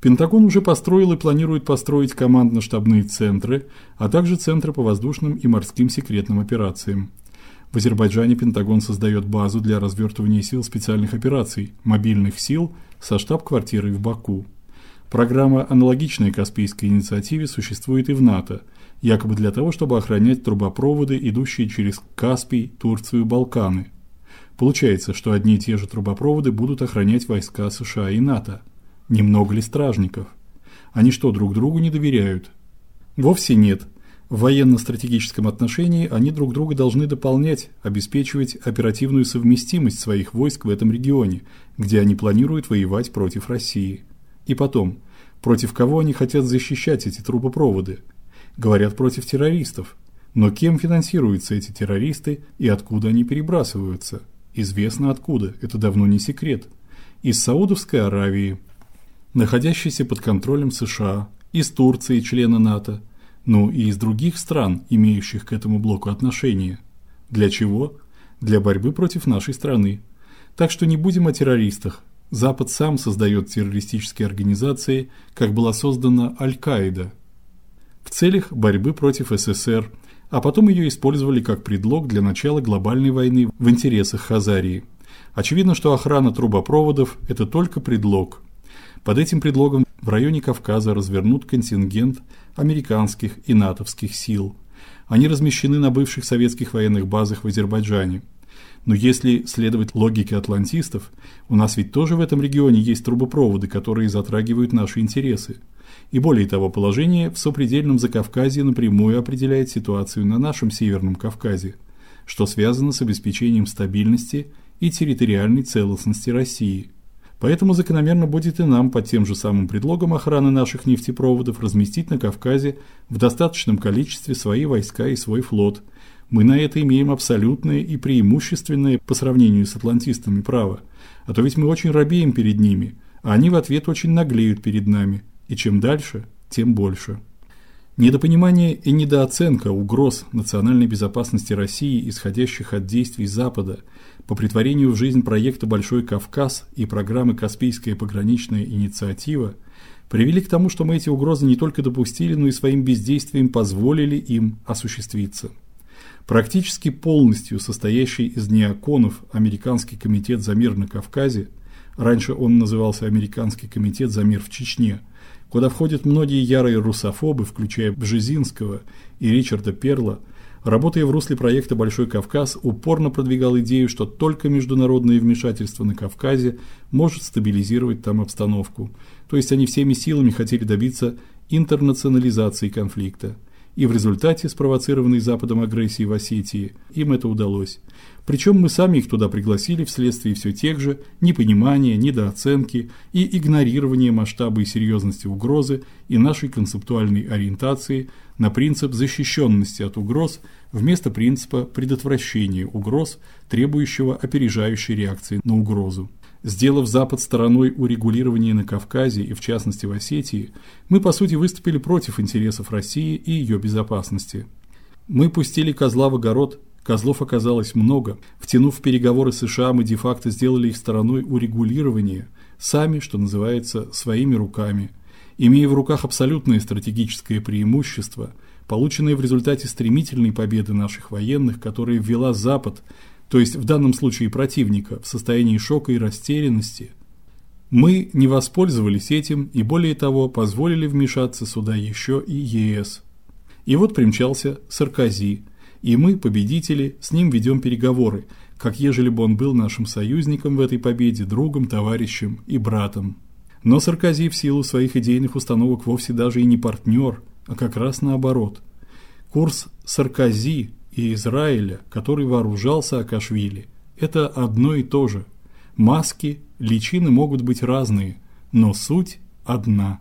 Пентагон уже построил и планирует построить командно-штабные центры, а также центры по воздушным и морским секретным операциям. В Азербайджане Пентагон создает базу для развертывания сил специальных операций, мобильных сил со штаб-квартирой в Баку. Программа, аналогичная Каспийской инициативе, существует и в НАТО, якобы для того, чтобы охранять трубопроводы, идущие через Каспий, Турцию и Балканы. Получается, что одни и те же трубопроводы будут охранять войска США и НАТО. Немного ли стражников? Они что, друг другу не доверяют? Вовсе нет. В военно-стратегическом отношении они друг друга должны дополнять, обеспечивать оперативную совместимость своих войск в этом регионе, где они планируют воевать против России. И потом, против кого они хотят защищать эти трубопроводы? Говорят, против террористов. Но кем финансируются эти террористы и откуда они перебрасываются? Известно откуда, это давно не секрет. Из Саудовской Аравии, находящейся под контролем США, из Турции, члена НАТО, ну и из других стран, имеющих к этому блоку отношение. Для чего? Для борьбы против нашей страны. Так что не будем о террористах. Запад сам создает террористические организации, как была создана Аль-Каида в целях борьбы против СССР, а потом ее использовали как предлог для начала глобальной войны в интересах Хазарии. Очевидно, что охрана трубопроводов это только предлог. Под этим предлогом в районе Кавказа развернут контингент американских и натовских сил. Они размещены на бывших советских военных базах в Азербайджане. Но если следовать логике атлантистов, у нас ведь тоже в этом регионе есть трубопроводы, которые затрагивают наши интересы. И более того, положение в сопредельном Закавказье напрямую определяет ситуацию на нашем Северном Кавказе, что связано с обеспечением стабильности и территориальной целостности России. Поэтому закономерно будет и нам под тем же самым предлогом охраны наших нефтепроводов разместить на Кавказе в достаточном количестве свои войска и свой флот. Мы на это имеем абсолютное и преимущественное по сравнению с атлантистами право. А то ведь мы очень робеем перед ними, а они в ответ очень наглеют перед нами. И чем дальше, тем больше. Недопонимание и недооценка угроз национальной безопасности России, исходящих от действий Запада по притворению в жизнь проекта Большой Кавказ и программы Каспийская пограничная инициатива, привели к тому, что мы эти угрозы не только допустили, но и своим бездействием позволили им осуществиться. Практически полностью состоящий из неоконов Американский комитет за мир на Кавказе, раньше он назывался Американский комитет за мир в Чечне, куда входят многие ярые русофобы, включая Бжезинского и Ричарда Перла, работая в русле проекта Большой Кавказ, упорно продвигал идею, что только международное вмешательство на Кавказе может стабилизировать там обстановку. То есть они всеми силами хотели добиться интернационализации конфликта и в результате спровоцированной Западом агрессии в Осетии им это удалось. Причем мы сами их туда пригласили вследствие все тех же непонимания, недооценки и игнорирования масштаба и серьезности угрозы и нашей концептуальной ориентации на принцип защищенности от угроз вместо принципа предотвращения угроз, требующего опережающей реакции на угрозу. Сделав Запад стороной урегулирования на Кавказе и в частности в Осетии, мы по сути выступили против интересов России и ее безопасности. Мы пустили козла в огород, козлов оказалось много. Втянув в переговоры США, мы де-факто сделали их стороной урегулирования, сами, что называется, своими руками, имея в руках абсолютное стратегическое преимущество, полученное в результате стремительной победы наших военных, которые ввела Запад то есть в данном случае противника, в состоянии шока и растерянности, мы не воспользовались этим и более того, позволили вмешаться сюда еще и ЕС. И вот примчался Саркози, и мы, победители, с ним ведем переговоры, как ежели бы он был нашим союзником в этой победе, другом, товарищем и братом. Но Саркози в силу своих идейных установок вовсе даже и не партнер, а как раз наоборот. Курс Саркози и Израиля, который вооружался Акашвили. Это одно и то же. Маски, личины могут быть разные, но суть одна.